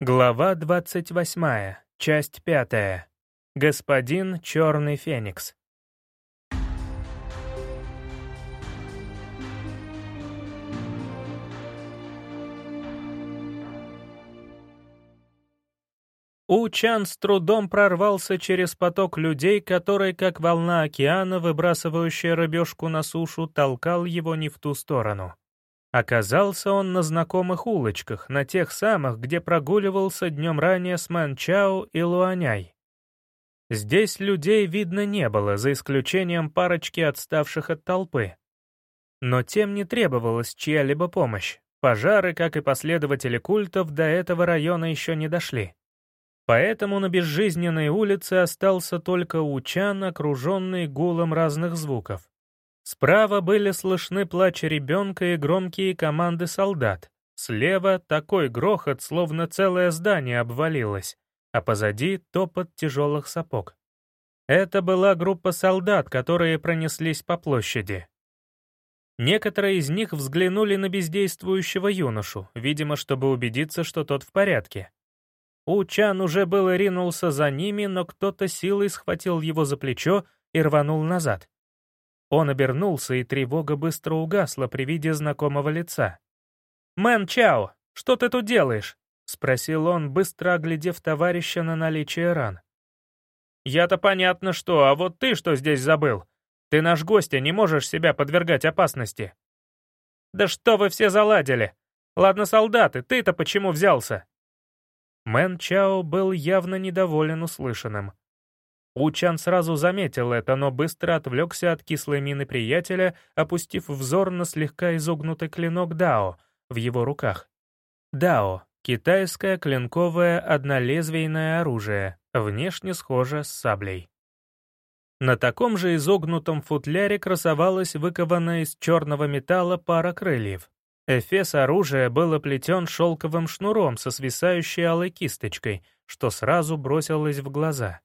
Глава 28, часть 5. Господин Черный Феникс. Учан с трудом прорвался через поток людей, который, как волна океана, выбрасывающая рыбешку на сушу, толкал его не в ту сторону. Оказался он на знакомых улочках, на тех самых, где прогуливался днем ранее с Манчао и Луаняй. Здесь людей видно не было, за исключением парочки отставших от толпы. Но тем не требовалась чья-либо помощь. Пожары, как и последователи культов, до этого района еще не дошли. Поэтому на безжизненной улице остался только Учан, окруженный гулом разных звуков. Справа были слышны плач ребенка и громкие команды солдат. Слева такой грохот, словно целое здание обвалилось, а позади топот тяжелых сапог. Это была группа солдат, которые пронеслись по площади. Некоторые из них взглянули на бездействующего юношу, видимо, чтобы убедиться, что тот в порядке. Учан уже было ринулся за ними, но кто-то силой схватил его за плечо и рванул назад. Он обернулся, и тревога быстро угасла при виде знакомого лица. «Мэн Чао, что ты тут делаешь?» — спросил он, быстро оглядев товарища на наличие ран. «Я-то понятно что, а вот ты что здесь забыл? Ты наш гость, и не можешь себя подвергать опасности». «Да что вы все заладили? Ладно, солдаты, ты-то почему взялся?» Мэн Чао был явно недоволен услышанным. Учан сразу заметил это, но быстро отвлекся от кислой мины приятеля, опустив взор на слегка изогнутый клинок Дао в его руках. Дао — китайское клинковое однолезвийное оружие, внешне схоже с саблей. На таком же изогнутом футляре красовалась выкованная из черного металла пара крыльев. Эфес оружия был оплетен шелковым шнуром со свисающей алой кисточкой, что сразу бросилось в глаза.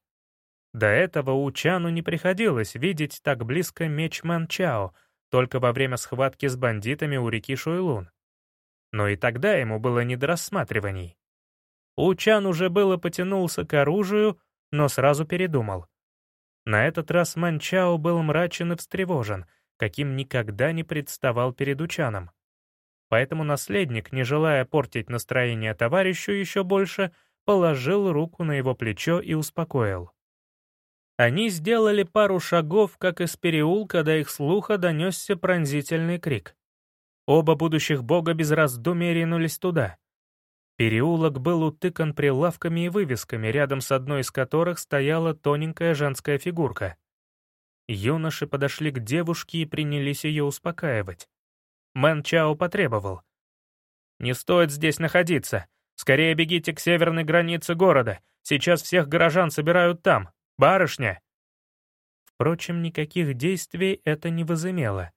До этого Учану не приходилось видеть так близко меч Манчао, только во время схватки с бандитами у реки Шуйлун. Но и тогда ему было не до рассматриваний. Учан уже было потянулся к оружию, но сразу передумал. На этот раз Манчао был мрачен и встревожен, каким никогда не представал перед Учаном. Поэтому наследник, не желая портить настроение товарищу еще больше, положил руку на его плечо и успокоил. Они сделали пару шагов, как из переулка до их слуха донесся пронзительный крик. Оба будущих бога без раздумий ринулись туда. Переулок был утыкан прилавками и вывесками, рядом с одной из которых стояла тоненькая женская фигурка. Юноши подошли к девушке и принялись ее успокаивать. Мэн Чао потребовал. «Не стоит здесь находиться. Скорее бегите к северной границе города. Сейчас всех горожан собирают там. Барышня!» Впрочем, никаких действий это не возымело.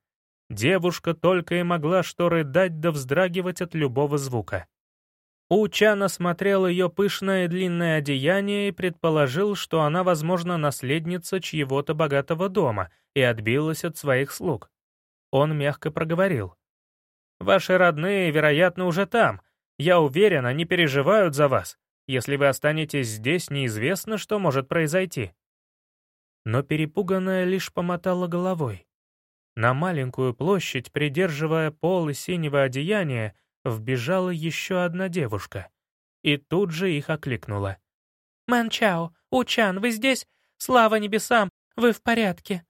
Девушка только и могла что рыдать да вздрагивать от любого звука. Учан осмотрел ее пышное длинное одеяние и предположил, что она, возможно, наследница чьего-то богатого дома и отбилась от своих слуг. Он мягко проговорил. «Ваши родные, вероятно, уже там. Я уверен, они переживают за вас. Если вы останетесь здесь, неизвестно, что может произойти». Но перепуганная лишь помотала головой. На маленькую площадь, придерживая пол и синего одеяния, вбежала еще одна девушка. И тут же их окликнула. «Манчао, Учан, вы здесь? Слава небесам, вы в порядке?»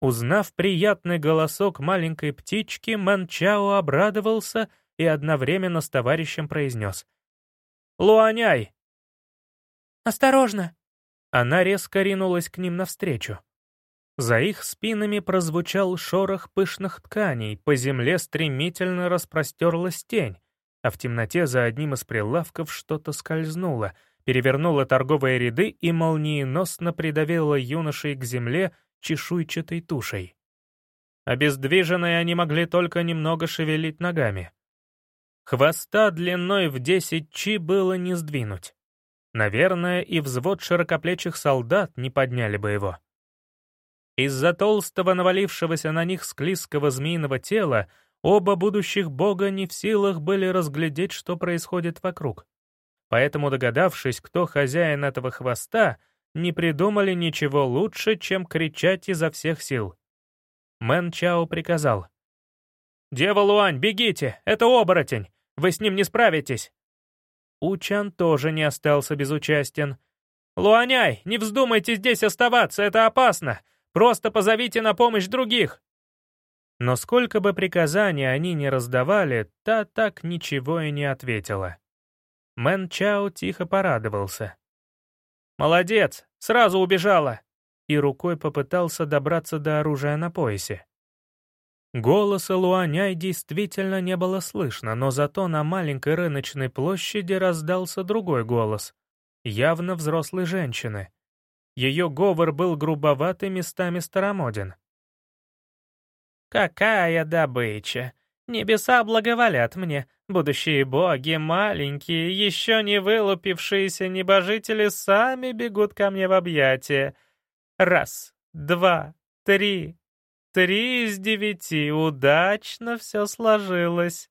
Узнав приятный голосок маленькой птички, Манчао обрадовался и одновременно с товарищем произнес. Луаняй!» «Осторожно!» Она резко ринулась к ним навстречу. За их спинами прозвучал шорох пышных тканей, по земле стремительно распростерлась тень, а в темноте за одним из прилавков что-то скользнуло, перевернуло торговые ряды и молниеносно придавило юношей к земле чешуйчатой тушей. Обездвиженные они могли только немного шевелить ногами. Хвоста длиной в 10 чи было не сдвинуть. Наверное, и взвод широкоплечих солдат не подняли бы его. Из-за толстого навалившегося на них склизкого змеиного тела оба будущих бога не в силах были разглядеть, что происходит вокруг. Поэтому, догадавшись, кто хозяин этого хвоста, не придумали ничего лучше, чем кричать изо всех сил. Мэн Чао приказал. «Дева Луань, бегите! Это оборотень! Вы с ним не справитесь!» Учан тоже не остался безучастен. «Луаняй, не вздумайте здесь оставаться, это опасно! Просто позовите на помощь других!» Но сколько бы приказаний они ни раздавали, та так ничего и не ответила. Мэн Чао тихо порадовался. «Молодец, сразу убежала!» и рукой попытался добраться до оружия на поясе. Голоса Луаняй действительно не было слышно, но зато на маленькой рыночной площади раздался другой голос, явно взрослой женщины. Ее говор был грубоватый, местами старомоден. «Какая добыча! Небеса благоволят мне, будущие боги, маленькие, еще не вылупившиеся небожители сами бегут ко мне в объятия. Раз, два, три, Три из девяти, удачно все сложилось.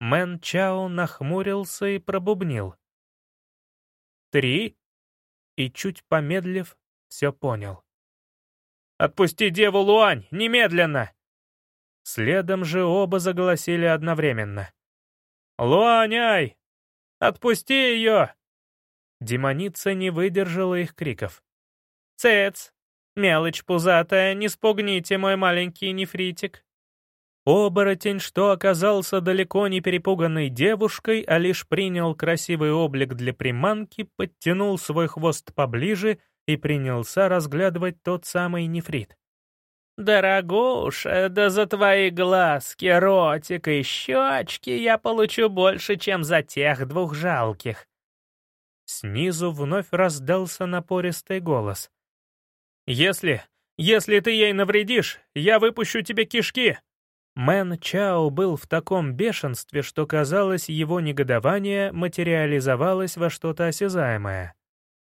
Мэн Чао нахмурился и пробубнил. Три? И чуть помедлив, все понял. «Отпусти деву Луань, немедленно!» Следом же оба заголосили одновременно. «Луань-ай! Отпусти ее!» Демоница не выдержала их криков. «Цец! «Мелочь пузатая, не спугните мой маленький нефритик». Оборотень, что оказался далеко не перепуганной девушкой, а лишь принял красивый облик для приманки, подтянул свой хвост поближе и принялся разглядывать тот самый нефрит. «Дорогуша, да за твои глазки, ротик и щечки я получу больше, чем за тех двух жалких». Снизу вновь раздался напористый голос — «Если... если ты ей навредишь, я выпущу тебе кишки!» Мэн Чао был в таком бешенстве, что, казалось, его негодование материализовалось во что-то осязаемое.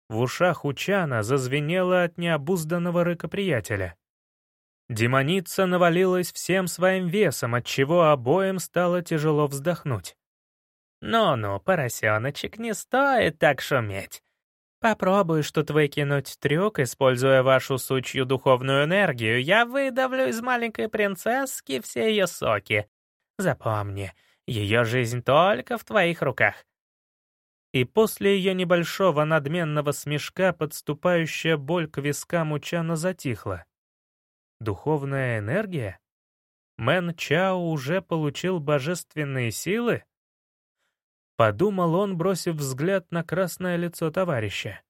В ушах у Чана зазвенело от необузданного рыка приятеля. Демоница навалилась всем своим весом, отчего обоим стало тяжело вздохнуть. «Ну-ну, поросеночек, не стоит так шуметь. Попробуешь тут выкинуть трюк, используя вашу сучью духовную энергию, я выдавлю из маленькой принцесски все ее соки. Запомни, ее жизнь только в твоих руках. И после ее небольшого надменного смешка подступающая боль к вискам Лучана затихла. Духовная энергия? Мэн Чао уже получил божественные силы? Подумал он, бросив взгляд на красное лицо товарища.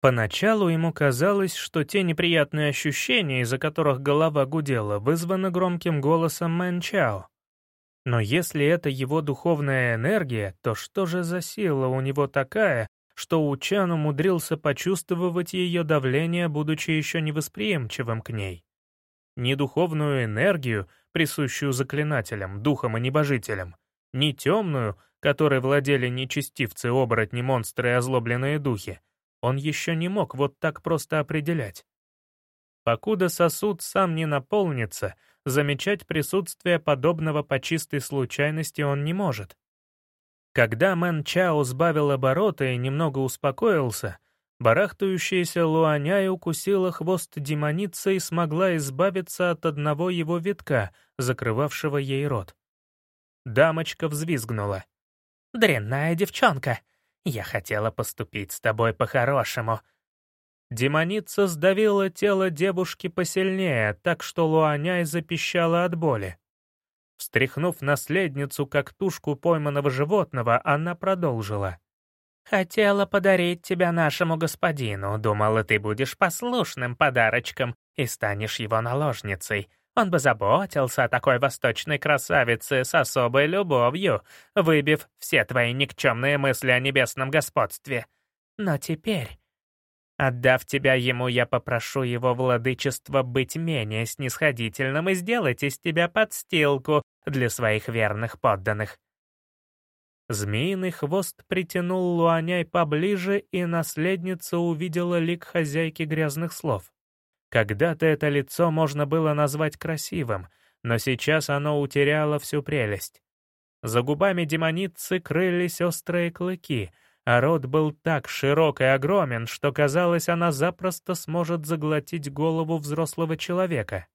Поначалу ему казалось, что те неприятные ощущения, из-за которых голова гудела, вызваны громким голосом Мэн Чао. Но если это его духовная энергия, то что же за сила у него такая, что Учан умудрился почувствовать ее давление, будучи еще невосприимчивым к ней? Ни духовную энергию, присущую заклинателям, духам и небожителям, ни темную, которой владели нечестивцы, оборотни, монстры и озлобленные духи, он еще не мог вот так просто определять. Покуда сосуд сам не наполнится, замечать присутствие подобного по чистой случайности он не может. Когда Мэн Чао сбавил обороты и немного успокоился, барахтающаяся Луаняй укусила хвост демоницы и смогла избавиться от одного его витка, закрывавшего ей рот. Дамочка взвизгнула. «Дрянная девчонка! Я хотела поступить с тобой по-хорошему». Демоница сдавила тело девушки посильнее, так что Луаняй запищала от боли. Встряхнув наследницу, как тушку пойманного животного, она продолжила. «Хотела подарить тебя нашему господину, думала, ты будешь послушным подарочком и станешь его наложницей. Он бы заботился о такой восточной красавице с особой любовью, выбив все твои никчемные мысли о небесном господстве. Но теперь, отдав тебя ему, я попрошу его владычество быть менее снисходительным и сделать из тебя подстилку для своих верных подданных». Змеиный хвост притянул Луаняй поближе, и наследница увидела лик хозяйки грязных слов. Когда-то это лицо можно было назвать красивым, но сейчас оно утеряло всю прелесть. За губами демоницы крылись острые клыки, а рот был так широк и огромен, что казалось, она запросто сможет заглотить голову взрослого человека.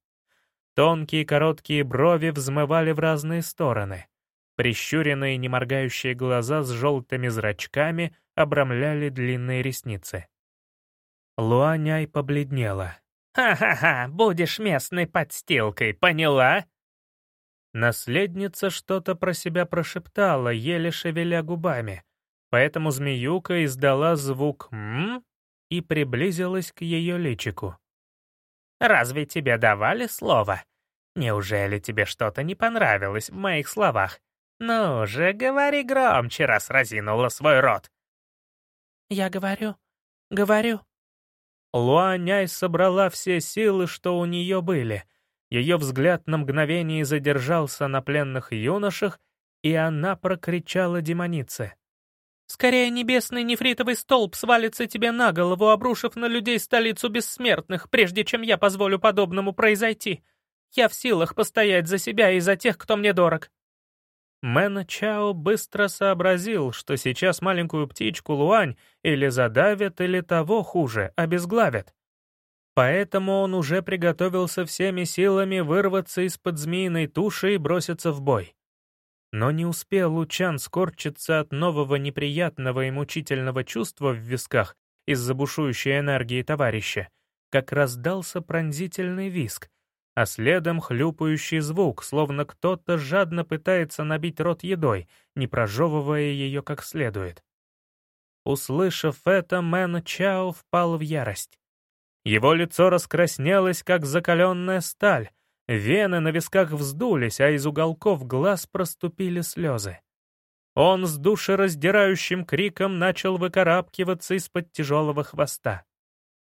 Тонкие короткие брови взмывали в разные стороны. Прищуренные неморгающие глаза с желтыми зрачками обрамляли длинные ресницы. Луаняй побледнела. «Ха-ха-ха, будешь местной подстилкой, поняла?» Наследница что-то про себя прошептала, еле шевеля губами, поэтому змеюка издала звук «м» и приблизилась к ее личику. «Разве тебе давали слово? Неужели тебе что-то не понравилось в моих словах? Ну же, говори громче, раз разинула свой рот». «Я говорю, говорю», Луаняй собрала все силы, что у нее были. Ее взгляд на мгновение задержался на пленных юношах, и она прокричала демонице. «Скорее небесный нефритовый столб свалится тебе на голову, обрушив на людей столицу бессмертных, прежде чем я позволю подобному произойти. Я в силах постоять за себя и за тех, кто мне дорог. Мэн Чао быстро сообразил, что сейчас маленькую птичку Луань или задавят, или того хуже, обезглавят. Поэтому он уже приготовился всеми силами вырваться из-под змеиной туши и броситься в бой. Но не успел Лучан скорчиться от нового неприятного и мучительного чувства в висках из-за бушующей энергии товарища, как раздался пронзительный виск, а следом хлюпающий звук, словно кто-то жадно пытается набить рот едой, не прожевывая ее как следует. Услышав это, Мэн Чао впал в ярость. Его лицо раскраснелось, как закаленная сталь, вены на висках вздулись, а из уголков глаз проступили слезы. Он с душераздирающим криком начал выкарабкиваться из-под тяжелого хвоста.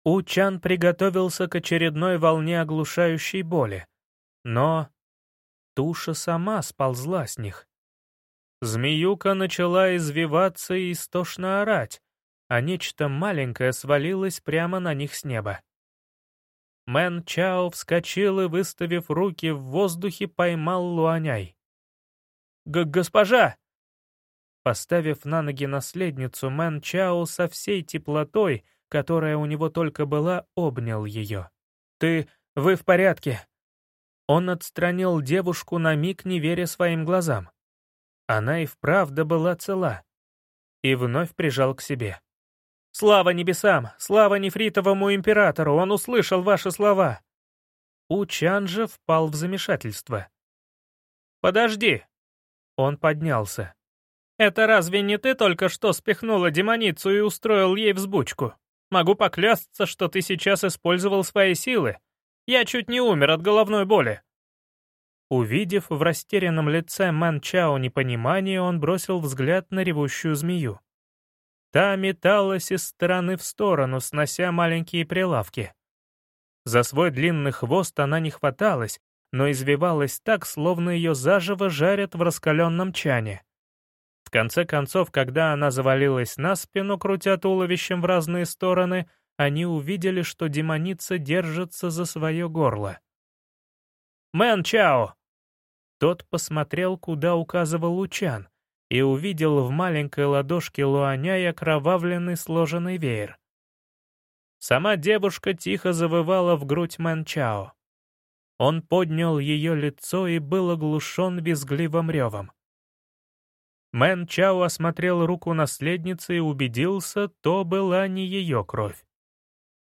Учан приготовился к очередной волне оглушающей боли. Но туша сама сползла с них. Змеюка начала извиваться и истошно орать, а нечто маленькое свалилось прямо на них с неба. Мэн Чао вскочил и, выставив руки в воздухе, поймал Луаняй. «Госпожа!» Поставив на ноги наследницу, Мэн Чао со всей теплотой — которая у него только была, обнял ее. «Ты... вы в порядке?» Он отстранил девушку на миг, не веря своим глазам. Она и вправду была цела. И вновь прижал к себе. «Слава небесам! Слава нефритовому императору! Он услышал ваши слова!» Учан же впал в замешательство. «Подожди!» Он поднялся. «Это разве не ты только что спихнула демоницу и устроил ей взбучку?» Могу поклясться, что ты сейчас использовал свои силы. Я чуть не умер от головной боли». Увидев в растерянном лице Мэн Чао непонимание, он бросил взгляд на ревущую змею. Та металась из стороны в сторону, снося маленькие прилавки. За свой длинный хвост она не хваталась, но извивалась так, словно ее заживо жарят в раскаленном чане. В конце концов, когда она завалилась на спину, крутя туловищем в разные стороны, они увидели, что демоница держится за свое горло. «Мэн Чао!» Тот посмотрел, куда указывал Лучан, и увидел в маленькой ладошке Луаняй окровавленный сложенный веер. Сама девушка тихо завывала в грудь Мэн Чао. Он поднял ее лицо и был оглушен визгливым ревом. Мэн Чао осмотрел руку наследницы и убедился, то была не ее кровь.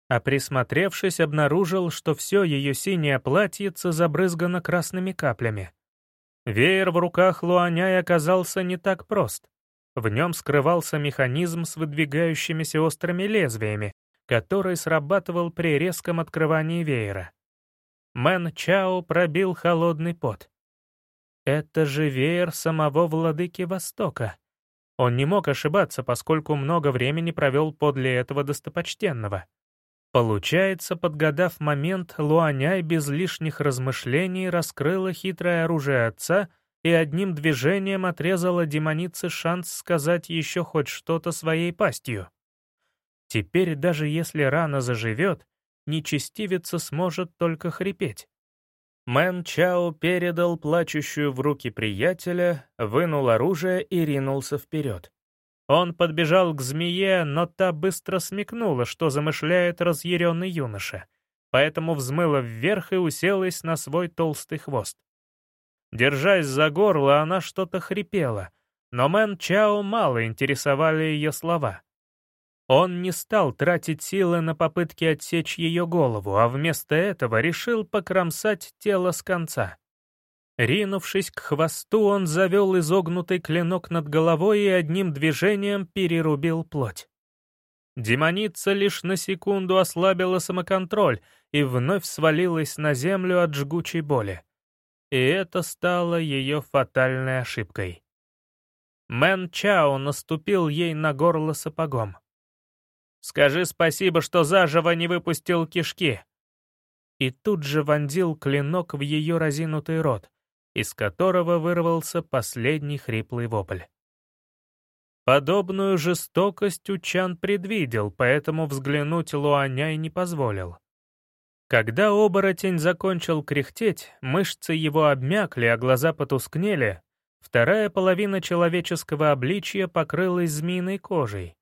А присмотревшись, обнаружил, что все ее синее платьице забрызгано красными каплями. Веер в руках Луаняй оказался не так прост. В нем скрывался механизм с выдвигающимися острыми лезвиями, который срабатывал при резком открывании веера. Мэн Чао пробил холодный пот. Это же веер самого владыки Востока. Он не мог ошибаться, поскольку много времени провел подле этого достопочтенного. Получается, подгадав момент, Луаняй без лишних размышлений раскрыла хитрое оружие отца и одним движением отрезала демонице шанс сказать еще хоть что-то своей пастью. Теперь, даже если рана заживет, нечестивица сможет только хрипеть. Мэн Чао передал плачущую в руки приятеля, вынул оружие и ринулся вперед. Он подбежал к змее, но та быстро смекнула, что замышляет разъяренный юноша, поэтому взмыла вверх и уселась на свой толстый хвост. Держась за горло, она что-то хрипела, но Мэн Чао мало интересовали ее слова. Он не стал тратить силы на попытки отсечь ее голову, а вместо этого решил покромсать тело с конца. Ринувшись к хвосту, он завел изогнутый клинок над головой и одним движением перерубил плоть. Демоница лишь на секунду ослабила самоконтроль и вновь свалилась на землю от жгучей боли. И это стало ее фатальной ошибкой. Мэн Чао наступил ей на горло сапогом. «Скажи спасибо, что заживо не выпустил кишки!» И тут же вонзил клинок в ее разинутый рот, из которого вырвался последний хриплый вопль. Подобную жестокость Учан предвидел, поэтому взглянуть Луаняй не позволил. Когда оборотень закончил кряхтеть, мышцы его обмякли, а глаза потускнели, вторая половина человеческого обличия покрылась змеиной кожей.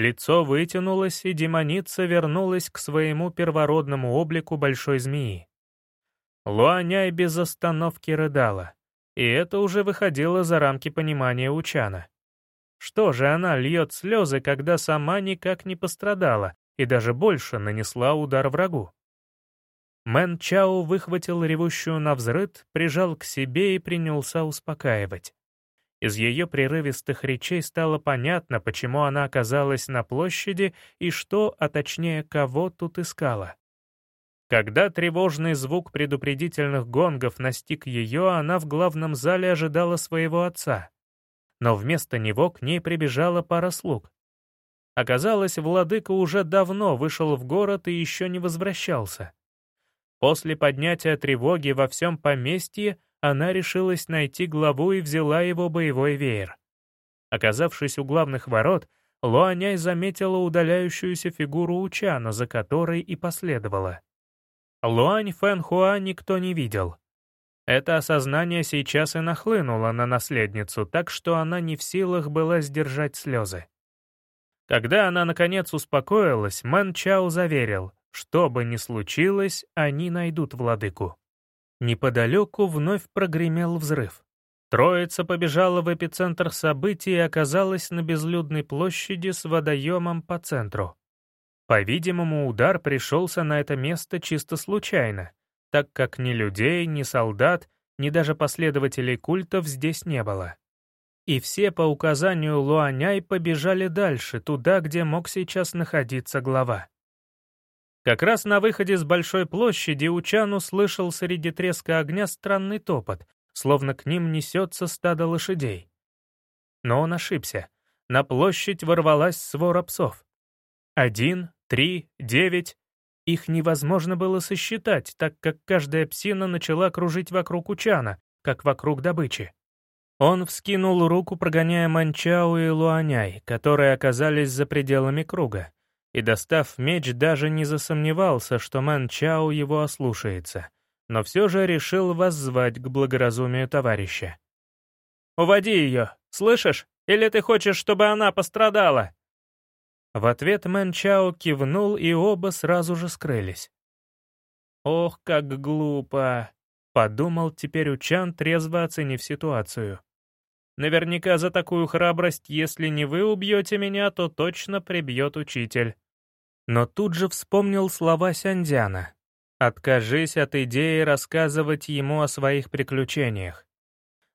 Лицо вытянулось, и демоница вернулась к своему первородному облику большой змеи. Луаняй без остановки рыдала, и это уже выходило за рамки понимания Учана. Что же она льет слезы, когда сама никак не пострадала и даже больше нанесла удар врагу? Мэн Чао выхватил ревущую на взрыд, прижал к себе и принялся успокаивать. Из ее прерывистых речей стало понятно, почему она оказалась на площади и что, а точнее, кого тут искала. Когда тревожный звук предупредительных гонгов настиг ее, она в главном зале ожидала своего отца. Но вместо него к ней прибежала пара слуг. Оказалось, владыка уже давно вышел в город и еще не возвращался. После поднятия тревоги во всем поместье она решилась найти главу и взяла его боевой веер. Оказавшись у главных ворот, Луаняй заметила удаляющуюся фигуру Учана, за которой и последовала. Луань Фэнхуа никто не видел. Это осознание сейчас и нахлынуло на наследницу, так что она не в силах была сдержать слезы. Когда она, наконец, успокоилась, Мэн Чао заверил, что бы ни случилось, они найдут владыку. Неподалеку вновь прогремел взрыв. Троица побежала в эпицентр событий и оказалась на безлюдной площади с водоемом по центру. По-видимому, удар пришелся на это место чисто случайно, так как ни людей, ни солдат, ни даже последователей культов здесь не было. И все по указанию Луаняй побежали дальше, туда, где мог сейчас находиться глава. Как раз на выходе с большой площади Учан услышал среди треска огня странный топот, словно к ним несется стадо лошадей. Но он ошибся. На площадь ворвалась свора псов. Один, три, девять. Их невозможно было сосчитать, так как каждая псина начала кружить вокруг Учана, как вокруг добычи. Он вскинул руку, прогоняя Манчау и Луаняй, которые оказались за пределами круга, и, достав меч, даже не засомневался, что Мэн Чао его ослушается, но все же решил воззвать к благоразумию товарища. «Уводи ее, слышишь? Или ты хочешь, чтобы она пострадала?» В ответ Мэн Чао кивнул, и оба сразу же скрылись. «Ох, как глупо!» — подумал теперь Учан, трезво оценив ситуацию. «Наверняка за такую храбрость, если не вы убьете меня, то точно прибьет учитель». Но тут же вспомнил слова Сяндяна. «Откажись от идеи рассказывать ему о своих приключениях.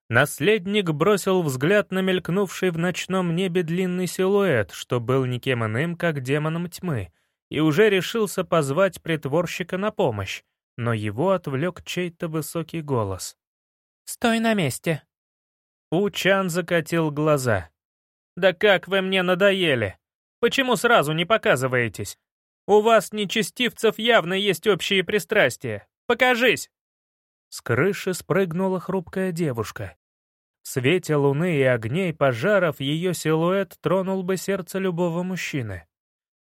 Наследник бросил взгляд на мелькнувший в ночном небе длинный силуэт, что был никем иным, как демоном тьмы, и уже решился позвать притворщика на помощь, но его отвлек чей-то высокий голос. «Стой на месте!» Учан закатил глаза. «Да как вы мне надоели! Почему сразу не показываетесь? У вас, нечестивцев, явно есть общие пристрастия. Покажись!» С крыши спрыгнула хрупкая девушка. В свете луны и огней пожаров ее силуэт тронул бы сердце любого мужчины.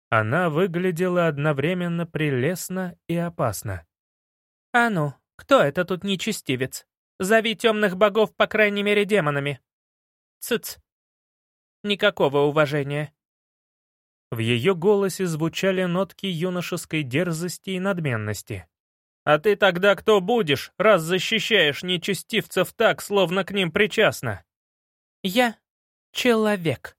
Она выглядела одновременно прелестно и опасно. «А ну, кто это тут нечестивец? Зови темных богов, по крайней мере, демонами!» «Цыц!» никакого уважения». В ее голосе звучали нотки юношеской дерзости и надменности. «А ты тогда кто будешь, раз защищаешь нечестивцев так, словно к ним причастна?» «Я — человек»,